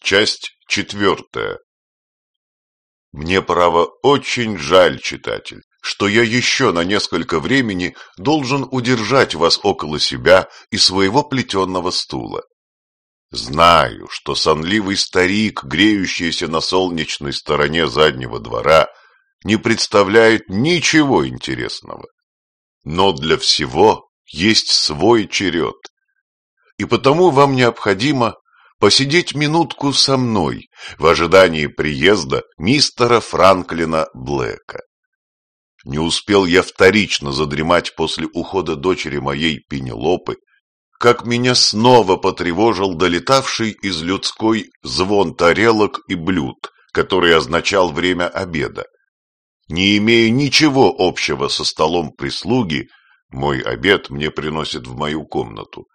Часть четвертая. Мне, право, очень жаль, читатель, что я еще на несколько времени должен удержать вас около себя и своего плетенного стула. Знаю, что сонливый старик, греющийся на солнечной стороне заднего двора, не представляет ничего интересного. Но для всего есть свой черед. И потому вам необходимо посидеть минутку со мной в ожидании приезда мистера Франклина Блэка. Не успел я вторично задремать после ухода дочери моей Пенелопы, как меня снова потревожил долетавший из людской звон тарелок и блюд, который означал время обеда. Не имея ничего общего со столом прислуги, мой обед мне приносит в мою комнату.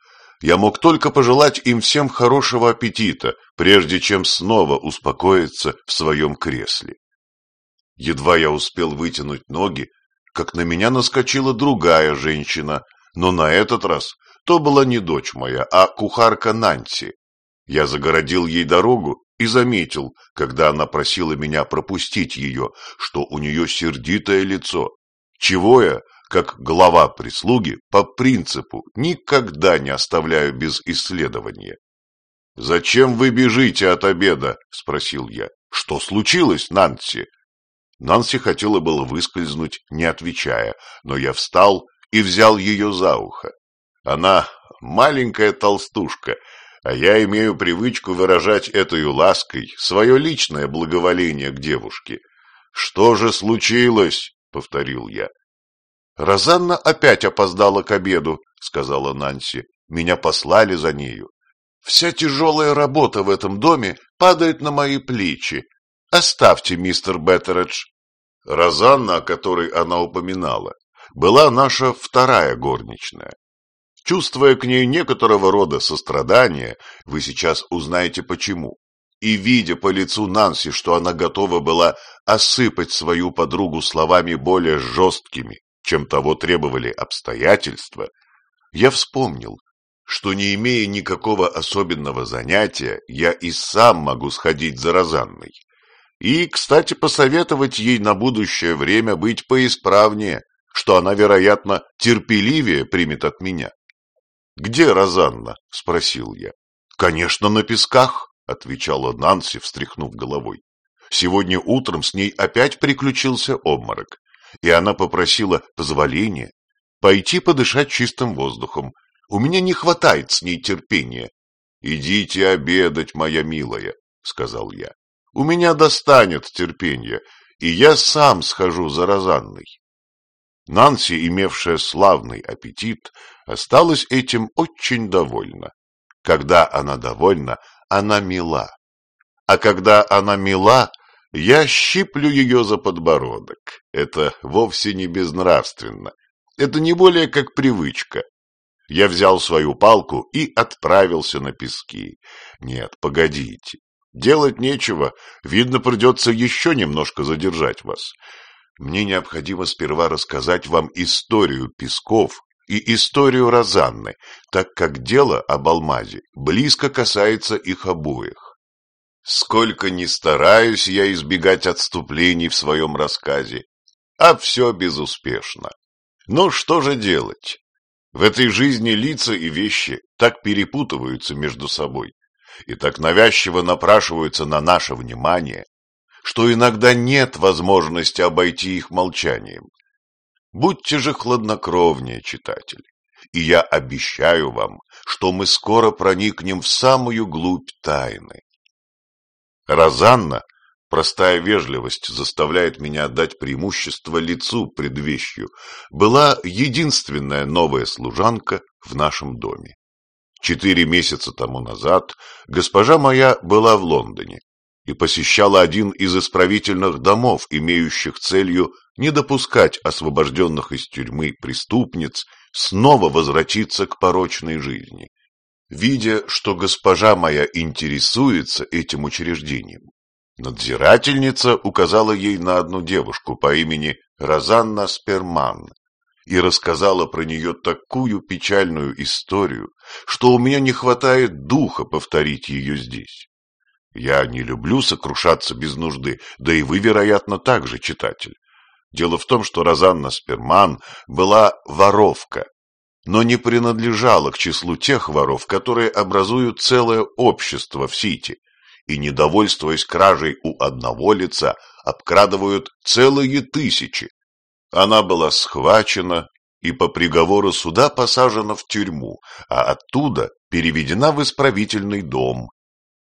Я мог только пожелать им всем хорошего аппетита, прежде чем снова успокоиться в своем кресле. Едва я успел вытянуть ноги, как на меня наскочила другая женщина, но на этот раз то была не дочь моя, а кухарка Нанси. Я загородил ей дорогу и заметил, когда она просила меня пропустить ее, что у нее сердитое лицо. Чего я, как глава прислуги, по принципу никогда не оставляю без исследования. «Зачем вы бежите от обеда?» – спросил я. «Что случилось, Нанси?» Нанси хотела было выскользнуть, не отвечая, но я встал и взял ее за ухо. Она маленькая толстушка, а я имею привычку выражать этой лаской свое личное благоволение к девушке. «Что же случилось?» — повторил я. «Розанна опять опоздала к обеду», — сказала Нанси. «Меня послали за нею. Вся тяжелая работа в этом доме падает на мои плечи. Оставьте, мистер Беттередж». Розанна, о которой она упоминала, была наша вторая горничная. Чувствуя к ней некоторого рода сострадание, вы сейчас узнаете почему. И видя по лицу Нанси, что она готова была осыпать свою подругу словами более жесткими, чем того требовали обстоятельства, я вспомнил, что не имея никакого особенного занятия, я и сам могу сходить за Розанной. И, кстати, посоветовать ей на будущее время быть поисправнее, что она, вероятно, терпеливее примет от меня. «Где Розанна?» — спросил я. «Конечно, на песках», — отвечала Нанси, встряхнув головой. «Сегодня утром с ней опять приключился обморок и она попросила позволения пойти подышать чистым воздухом. У меня не хватает с ней терпения. — Идите обедать, моя милая, — сказал я. — У меня достанет терпения, и я сам схожу за Розанной. Нанси, имевшая славный аппетит, осталась этим очень довольна. Когда она довольна, она мила. А когда она мила, я щиплю ее за подбородок. Это вовсе не безнравственно. Это не более как привычка. Я взял свою палку и отправился на пески. Нет, погодите. Делать нечего. Видно, придется еще немножко задержать вас. Мне необходимо сперва рассказать вам историю песков и историю Розанны, так как дело об алмазе близко касается их обоих. Сколько ни стараюсь я избегать отступлений в своем рассказе, а все безуспешно. Но что же делать? В этой жизни лица и вещи так перепутываются между собой и так навязчиво напрашиваются на наше внимание, что иногда нет возможности обойти их молчанием. Будьте же хладнокровнее, читатель, и я обещаю вам, что мы скоро проникнем в самую глубь тайны. Розанна, простая вежливость заставляет меня отдать преимущество лицу пред вещью, была единственная новая служанка в нашем доме. Четыре месяца тому назад госпожа моя была в Лондоне и посещала один из исправительных домов, имеющих целью не допускать освобожденных из тюрьмы преступниц снова возвратиться к порочной жизни. Видя, что госпожа моя интересуется этим учреждением, надзирательница указала ей на одну девушку по имени Розанна Сперман и рассказала про нее такую печальную историю, что у меня не хватает духа повторить ее здесь. Я не люблю сокрушаться без нужды, да и вы, вероятно, также, читатель. Дело в том, что Розанна Сперман была воровка, но не принадлежала к числу тех воров, которые образуют целое общество в Сити, и, недовольствуясь кражей у одного лица, обкрадывают целые тысячи. Она была схвачена и по приговору суда посажена в тюрьму, а оттуда переведена в исправительный дом.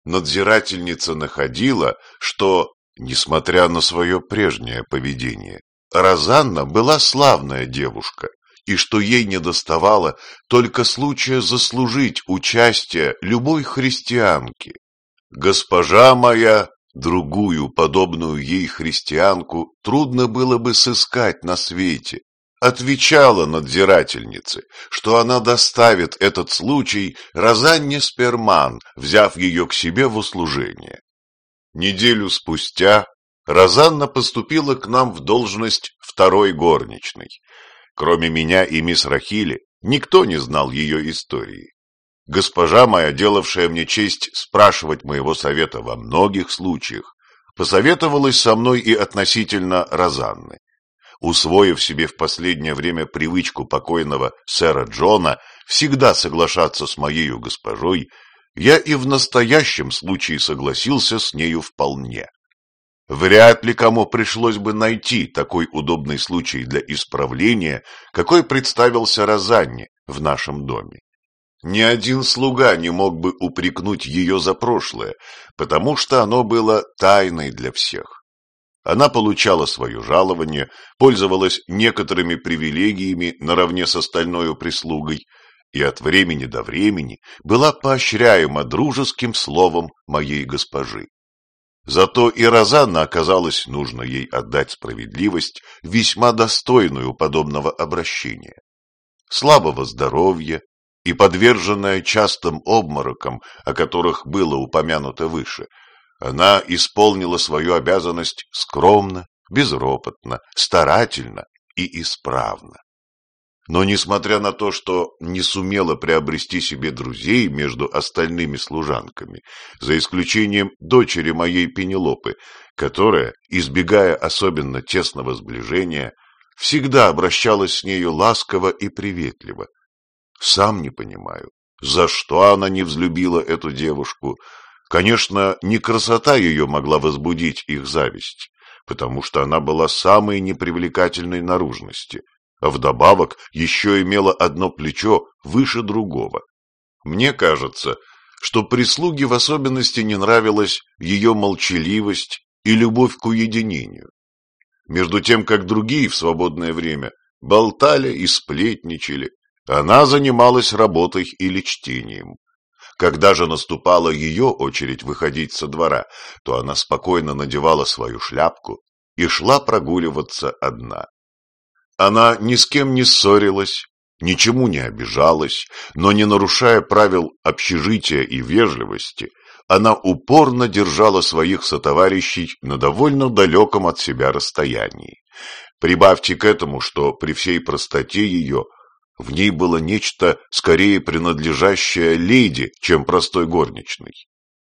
Надзирательница находила, что, несмотря на свое прежнее поведение, Розанна была славная девушка, и что ей недоставало только случая заслужить участие любой христианки. Госпожа моя, другую, подобную ей христианку, трудно было бы сыскать на свете, отвечала надзирательнице, что она доставит этот случай Розанне Сперман, взяв ее к себе в услужение. Неделю спустя Розанна поступила к нам в должность второй горничной. Кроме меня и мисс Рахили, никто не знал ее истории. Госпожа моя, делавшая мне честь спрашивать моего совета во многих случаях, посоветовалась со мной и относительно Розанны. Усвоив себе в последнее время привычку покойного сэра Джона всегда соглашаться с моею госпожой, я и в настоящем случае согласился с нею вполне. Вряд ли кому пришлось бы найти такой удобный случай для исправления, какой представился Розанне в нашем доме. Ни один слуга не мог бы упрекнуть ее за прошлое, потому что оно было тайной для всех. Она получала свое жалование, пользовалась некоторыми привилегиями наравне с остальной прислугой и от времени до времени была поощряема дружеским словом моей госпожи. Зато и Розанна оказалось нужно ей отдать справедливость, весьма достойную подобного обращения. Слабого здоровья и подверженная частым обморокам, о которых было упомянуто выше, она исполнила свою обязанность скромно, безропотно, старательно и исправно. Но несмотря на то, что не сумела приобрести себе друзей между остальными служанками, за исключением дочери моей Пенелопы, которая, избегая особенно тесного сближения, всегда обращалась с нею ласково и приветливо. Сам не понимаю, за что она не взлюбила эту девушку. Конечно, не красота ее могла возбудить их зависть, потому что она была самой непривлекательной наружности — а вдобавок еще имела одно плечо выше другого. Мне кажется, что прислуге в особенности не нравилась ее молчаливость и любовь к уединению. Между тем, как другие в свободное время болтали и сплетничали, она занималась работой или чтением. Когда же наступала ее очередь выходить со двора, то она спокойно надевала свою шляпку и шла прогуливаться одна. Она ни с кем не ссорилась, ничему не обижалась, но не нарушая правил общежития и вежливости, она упорно держала своих сотоварищей на довольно далеком от себя расстоянии. Прибавьте к этому, что при всей простоте ее в ней было нечто скорее принадлежащее леди, чем простой горничной.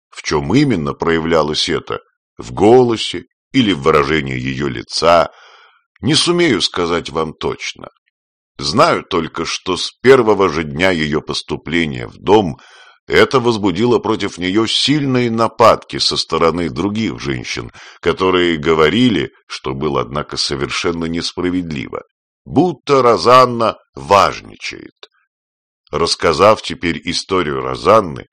В чем именно проявлялось это? В голосе или в выражении ее лица – не сумею сказать вам точно. Знаю только, что с первого же дня ее поступления в дом это возбудило против нее сильные нападки со стороны других женщин, которые говорили, что было, однако, совершенно несправедливо, будто Розанна важничает. Рассказав теперь историю Розанны,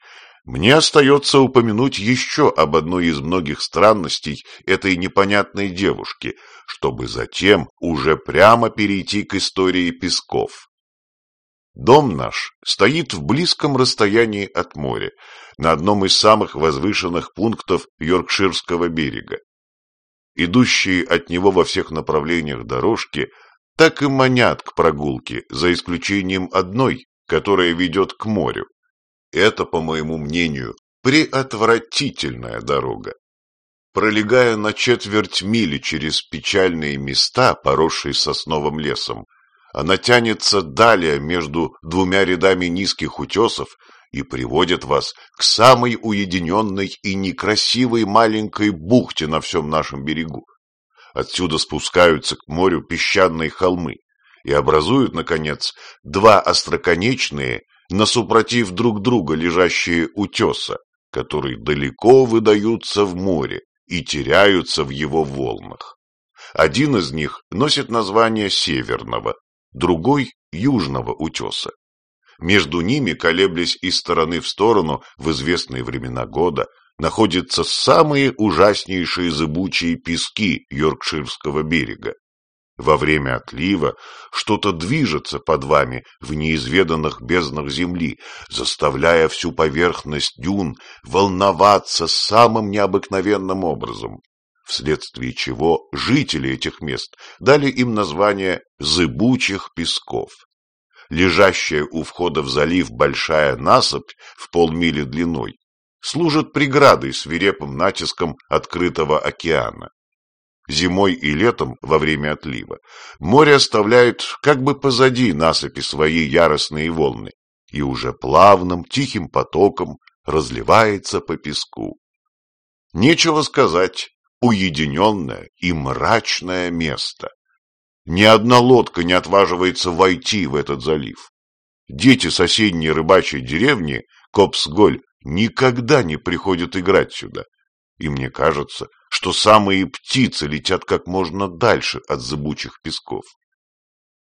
мне остается упомянуть еще об одной из многих странностей этой непонятной девушки, чтобы затем уже прямо перейти к истории Песков. Дом наш стоит в близком расстоянии от моря, на одном из самых возвышенных пунктов Йоркширского берега. Идущие от него во всех направлениях дорожки так и манят к прогулке, за исключением одной, которая ведет к морю. Это, по моему мнению, преотвратительная дорога. Пролегая на четверть мили через печальные места, поросшие сосновым лесом, она тянется далее между двумя рядами низких утесов и приводят вас к самой уединенной и некрасивой маленькой бухте на всем нашем берегу. Отсюда спускаются к морю песчаные холмы и образуют, наконец, два остроконечные, насупротив друг друга лежащие утеса, которые далеко выдаются в море и теряются в его волнах. Один из них носит название Северного, другой – Южного утеса. Между ними, колеблясь из стороны в сторону в известные времена года, находятся самые ужаснейшие зыбучие пески Йоркширского берега. Во время отлива что-то движется под вами в неизведанных безднах земли, заставляя всю поверхность дюн волноваться самым необыкновенным образом, вследствие чего жители этих мест дали им название «зыбучих песков». Лежащая у входа в залив большая насыпь в полмили длиной служит преградой свирепым натиском открытого океана. Зимой и летом, во время отлива, море оставляет как бы позади насыпи свои яростные волны и уже плавным, тихим потоком разливается по песку. Нечего сказать, уединенное и мрачное место. Ни одна лодка не отваживается войти в этот залив. Дети соседней рыбачьей деревни, Копсголь, никогда не приходят играть сюда. И мне кажется, что самые птицы летят как можно дальше от зыбучих песков.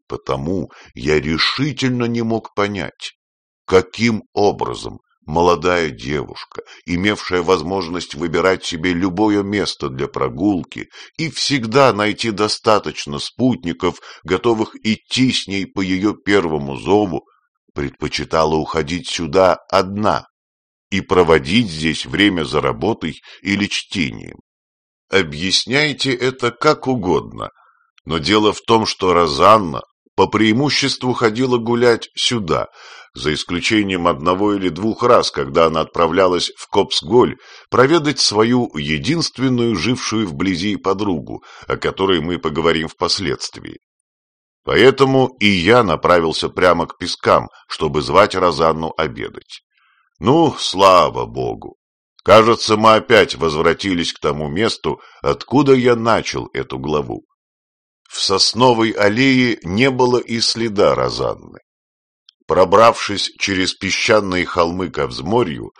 Потому я решительно не мог понять, каким образом молодая девушка, имевшая возможность выбирать себе любое место для прогулки и всегда найти достаточно спутников, готовых идти с ней по ее первому зову, предпочитала уходить сюда одна и проводить здесь время за работой или чтением. Объясняйте это как угодно, но дело в том, что Розанна по преимуществу ходила гулять сюда, за исключением одного или двух раз, когда она отправлялась в Копсголь проведать свою единственную жившую вблизи подругу, о которой мы поговорим впоследствии. Поэтому и я направился прямо к пескам, чтобы звать Розанну обедать. Ну, слава богу! Кажется, мы опять возвратились к тому месту, откуда я начал эту главу. В сосновой аллее не было и следа Розанны. Пробравшись через песчаные холмы ко взморью,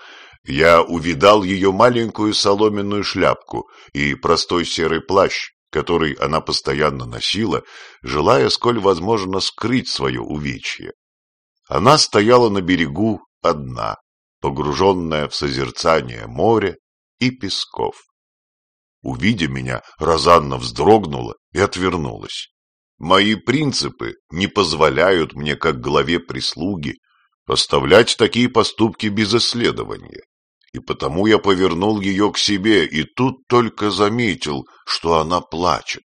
я увидал ее маленькую соломенную шляпку и простой серый плащ, который она постоянно носила, желая, сколь возможно, скрыть свое увечье. Она стояла на берегу одна, погруженная в созерцание моря и песков. Увидя меня, Розанна вздрогнула и отвернулась. Мои принципы не позволяют мне, как главе прислуги, оставлять такие поступки без исследования. И потому я повернул ее к себе и тут только заметил, что она плачет.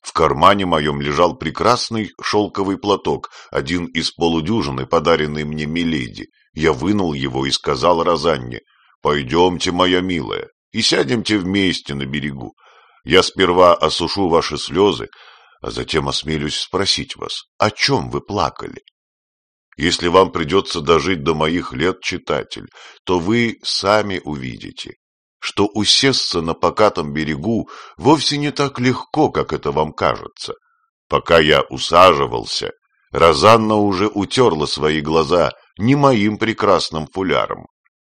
В кармане моем лежал прекрасный шелковый платок, один из полудюжины, подаренный мне Миледи, я вынул его и сказал Розанне, «Пойдемте, моя милая, и сядемте вместе на берегу. Я сперва осушу ваши слезы, а затем осмелюсь спросить вас, о чем вы плакали? Если вам придется дожить до моих лет, читатель, то вы сами увидите, что усесться на покатом берегу вовсе не так легко, как это вам кажется. Пока я усаживался, Розанна уже утерла свои глаза не моим прекрасным фуляром,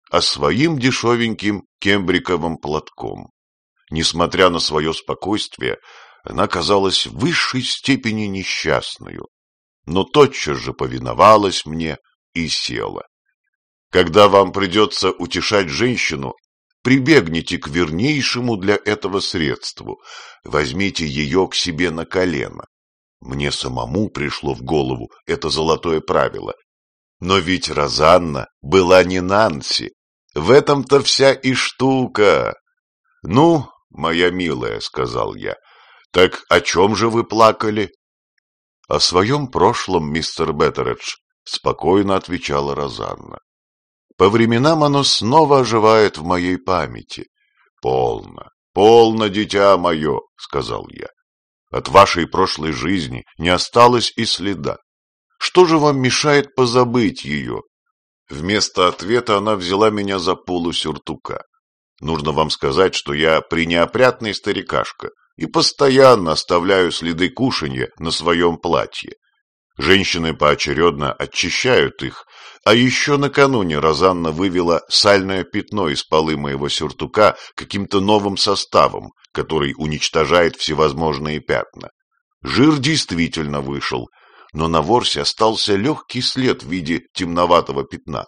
а своим дешевеньким кембриковым платком. Несмотря на свое спокойствие, она казалась в высшей степени несчастную, но тотчас же повиновалась мне и села. Когда вам придется утешать женщину, прибегните к вернейшему для этого средству, возьмите ее к себе на колено. Мне самому пришло в голову это золотое правило, но ведь Розанна была не Нанси. В этом-то вся и штука. Ну, моя милая, сказал я, так о чем же вы плакали? О своем прошлом, мистер Беттередж, спокойно отвечала Розанна. По временам оно снова оживает в моей памяти. Полно, полно, дитя мое, сказал я. От вашей прошлой жизни не осталось и следа. Что же вам мешает позабыть ее? Вместо ответа она взяла меня за полу сюртука. Нужно вам сказать, что я принеопрятный старикашка и постоянно оставляю следы кушанья на своем платье. Женщины поочередно очищают их, а еще накануне Розанна вывела сальное пятно из полы моего сюртука каким-то новым составом, который уничтожает всевозможные пятна. Жир действительно вышел, но на ворсе остался легкий след в виде темноватого пятна.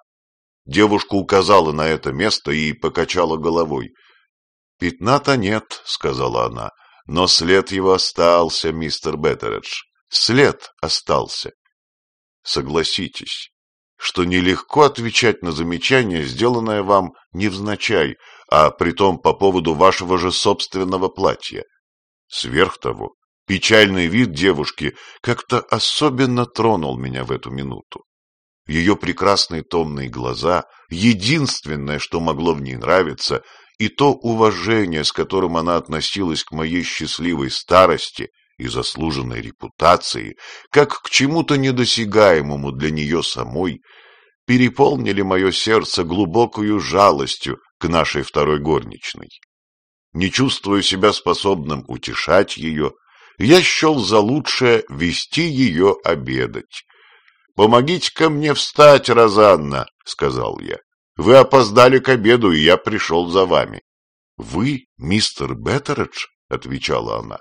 Девушка указала на это место и покачала головой. «Пятна-то нет», — сказала она, — «но след его остался, мистер Беттередж. След остался». Согласитесь, что нелегко отвечать на замечание, сделанное вам невзначай, а притом по поводу вашего же собственного платья. Сверх того, печальный вид девушки как-то особенно тронул меня в эту минуту. Ее прекрасные томные глаза, единственное, что могло в ней нравиться, и то уважение, с которым она относилась к моей счастливой старости и заслуженной репутации, как к чему-то недосягаемому для нее самой, переполнили мое сердце глубокою жалостью к нашей второй горничной. Не чувствуя себя способным утешать ее, я счел за лучшее вести ее обедать. «Помогите-ка мне встать, Розанна», — сказал я. «Вы опоздали к обеду, и я пришел за вами». «Вы, мистер Беттередж?» — отвечала она.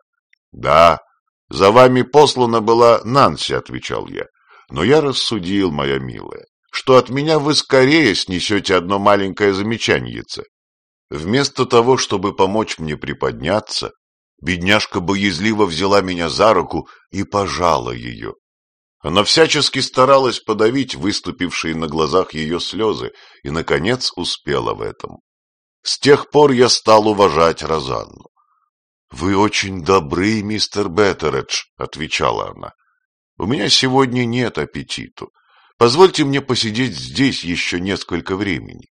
«Да, за вами послана была Нанси», — отвечал я. «Но я рассудил, моя милая, что от меня вы скорее снесете одно маленькое замечаньице. Вместо того, чтобы помочь мне приподняться, бедняжка боязливо взяла меня за руку и пожала ее. Она всячески старалась подавить выступившие на глазах ее слезы и, наконец, успела в этом. С тех пор я стал уважать Розанну. «Вы очень добры, мистер Беттередж», — отвечала она. «У меня сегодня нет аппетиту. Позвольте мне посидеть здесь еще несколько времени.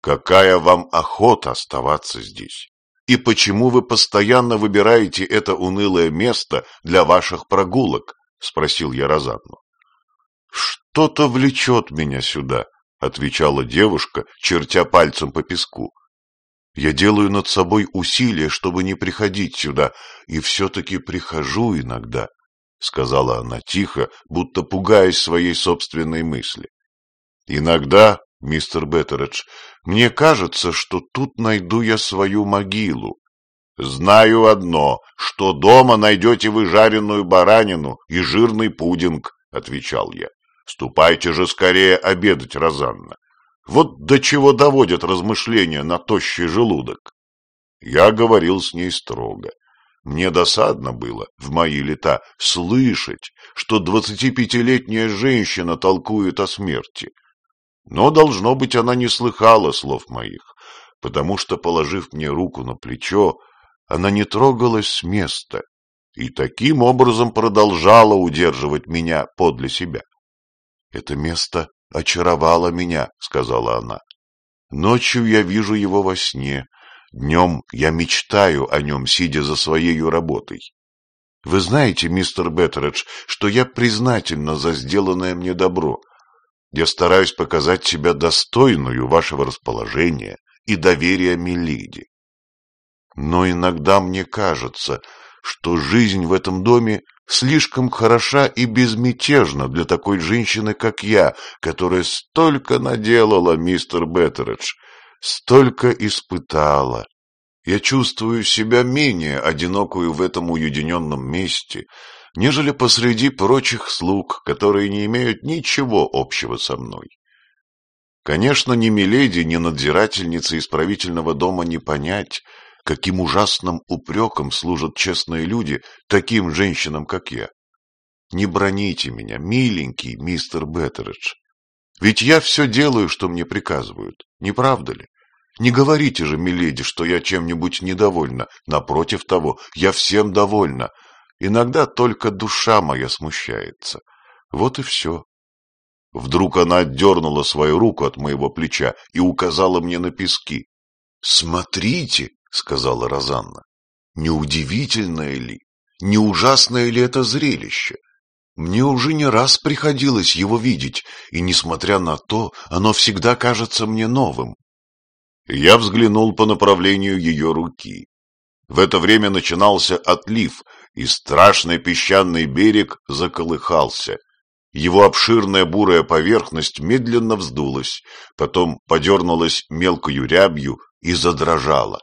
Какая вам охота оставаться здесь? И почему вы постоянно выбираете это унылое место для ваших прогулок? Спросил я Розанну. Что-то влечет меня сюда, отвечала девушка, чертя пальцем по песку. Я делаю над собой усилия, чтобы не приходить сюда, и все-таки прихожу иногда. — сказала она тихо, будто пугаясь своей собственной мысли. «Иногда, мистер Беттередж, мне кажется, что тут найду я свою могилу. Знаю одно, что дома найдете вы жареную баранину и жирный пудинг», — отвечал я. «Ступайте же скорее обедать, Розанна. Вот до чего доводят размышления на тощий желудок». Я говорил с ней строго. Мне досадно было в мои лета слышать, что двадцатипятилетняя женщина толкует о смерти. Но, должно быть, она не слыхала слов моих, потому что, положив мне руку на плечо, она не трогалась с места и таким образом продолжала удерживать меня подле себя. «Это место очаровало меня», — сказала она. «Ночью я вижу его во сне, Днем я мечтаю о нем, сидя за своей работой. Вы знаете, мистер Беттередж, что я признательна за сделанное мне добро. Я стараюсь показать себя достойную вашего расположения и доверия Миледи. Но иногда мне кажется, что жизнь в этом доме слишком хороша и безмятежна для такой женщины, как я, которая столько наделала, мистер Беттередж, столько испытала. Я чувствую себя менее одинокую в этом уединенном месте, нежели посреди прочих слуг, которые не имеют ничего общего со мной. Конечно, ни Миледи, ни надзирательницы исправительного дома не понять, каким ужасным упреком служат честные люди таким женщинам, как я. Не броните меня, миленький мистер Беттеридж. Ведь я все делаю, что мне приказывают, не правда ли? Не говорите же, миледи, что я чем-нибудь недовольна. Напротив того, я всем довольна. Иногда только душа моя смущается. Вот и все. Вдруг она отдернула свою руку от моего плеча и указала мне на пески. «Смотрите», — сказала Розанна, — «неудивительное ли, не ужасное ли это зрелище? Мне уже не раз приходилось его видеть, и, несмотря на то, оно всегда кажется мне новым. Я взглянул по направлению ее руки. В это время начинался отлив, и страшный песчаный берег заколыхался. Его обширная бурая поверхность медленно вздулась, потом подернулась мелкою рябью и задрожала.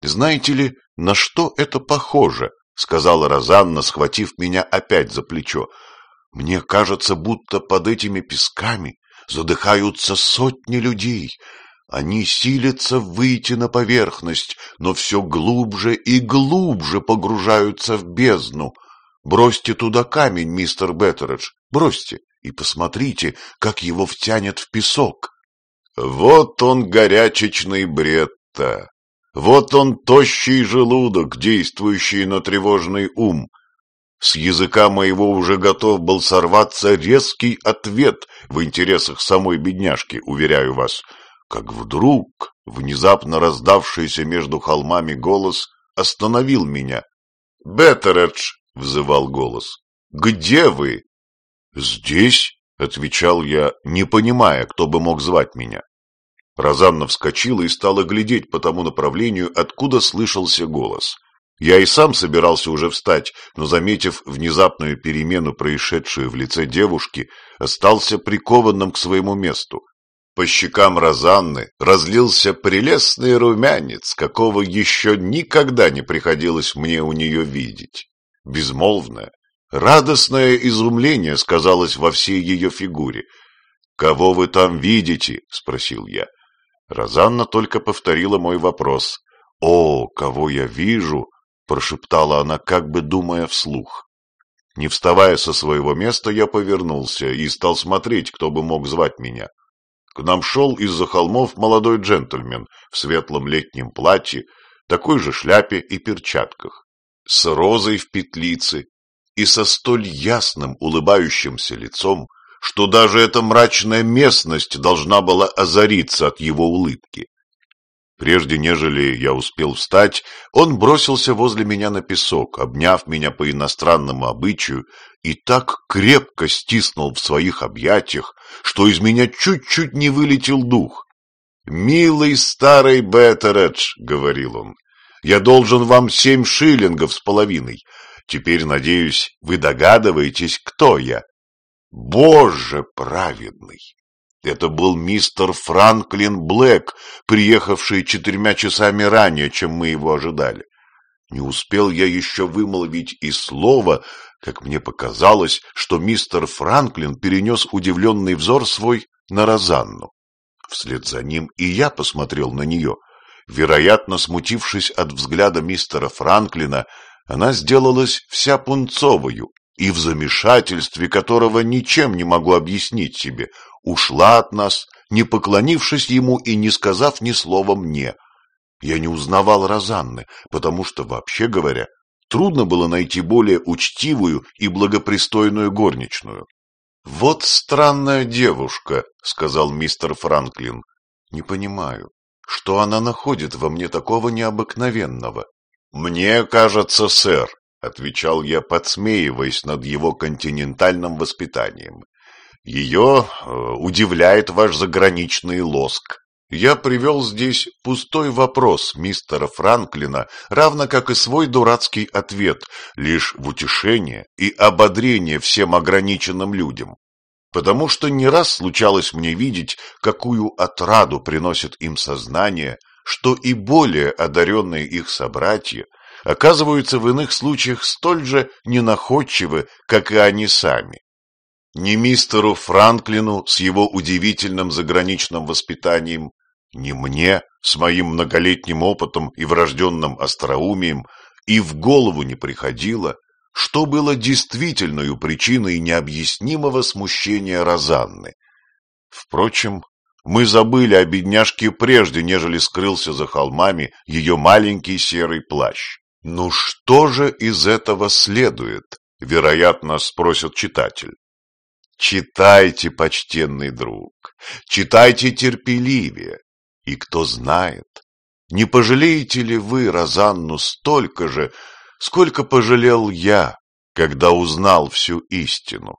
«Знаете ли, на что это похоже?» — сказала Розанна, схватив меня опять за плечо. «Мне кажется, будто под этими песками задыхаются сотни людей. Они силятся выйти на поверхность, но все глубже и глубже погружаются в бездну. Бросьте туда камень, мистер Беттередж, бросьте, и посмотрите, как его втянет в песок». Вот он горячечный бред-то. Вот он тощий желудок, действующий на тревожный ум. С языка моего уже готов был сорваться резкий ответ в интересах самой бедняжки, уверяю вас. Как вдруг внезапно раздавшийся между холмами голос остановил меня. «Беттередж!» — взывал голос. «Где вы?» «Здесь?» — отвечал я, не понимая, кто бы мог звать меня. Розанна вскочила и стала глядеть по тому направлению, откуда слышался голос. Я и сам собирался уже встать, но, заметив внезапную перемену, происшедшую в лице девушки, остался прикованным к своему месту. По щекам Розанны разлился прелестный румянец, какого еще никогда не приходилось мне у нее видеть. Безмолвное, радостное изумление сказалось во всей ее фигуре. «Кого вы там видите?» — спросил я. Розанна только повторила мой вопрос. «О, кого я вижу!» — прошептала она, как бы думая вслух. Не вставая со своего места, я повернулся и стал смотреть, кто бы мог звать меня. К нам шел из-за холмов молодой джентльмен в светлом летнем платье, такой же шляпе и перчатках, с розой в петлице и со столь ясным улыбающимся лицом, что даже эта мрачная местность должна была озариться от его улыбки. Прежде нежели я успел встать, он бросился возле меня на песок, обняв меня по иностранному обычаю, и так крепко стиснул в своих объятиях, что из меня чуть-чуть не вылетел дух. «Милый старый Беттередж», — говорил он, — «я должен вам семь шиллингов с половиной. Теперь, надеюсь, вы догадываетесь, кто я». Боже праведный! Это был мистер Франклин Блэк, приехавший четырьмя часами ранее, чем мы его ожидали. Не успел я еще вымолвить и слова, как мне показалось, что мистер Франклин перенес удивленный взор свой на Розанну. Вслед за ним и я посмотрел на нее. Вероятно, смутившись от взгляда мистера Франклина, она сделалась вся пунцовою, и в замешательстве которого ничем не могу объяснить себе, ушла от нас, не поклонившись ему и не сказав ни слова мне. Я не узнавал Розанны, потому что, вообще говоря, трудно было найти более учтивую и благопристойную горничную. «Вот странная девушка», — сказал мистер Франклин. «Не понимаю, что она находит во мне такого необыкновенного?» «Мне кажется, сэр, — отвечал я, подсмеиваясь над его континентальным воспитанием. «Ее э, удивляет ваш заграничный лоск. Я привел здесь пустой вопрос мистера Франклина, равно как и свой дурацкий ответ, лишь в утешение и ободрение всем ограниченным людям. Потому что не раз случалось мне видеть, какую отраду приносит им сознание, что и более одаренные их собратья — оказываются в иных случаях столь же ненаходчивы, как и они сами. Ни мистеру Франклину с его удивительным заграничным воспитанием, ни мне с моим многолетним опытом и врожденным остроумием и в голову не приходило, что было действительной причиной необъяснимого смущения Розанны. Впрочем, мы забыли о бедняжке прежде, нежели скрылся за холмами ее маленький серый плащ. Ну что же из этого следует? Вероятно, спросит читатель. Читайте, почтенный друг, читайте терпеливее. И кто знает, не пожалеете ли вы Розанну столько же, сколько пожалел я, когда узнал всю истину.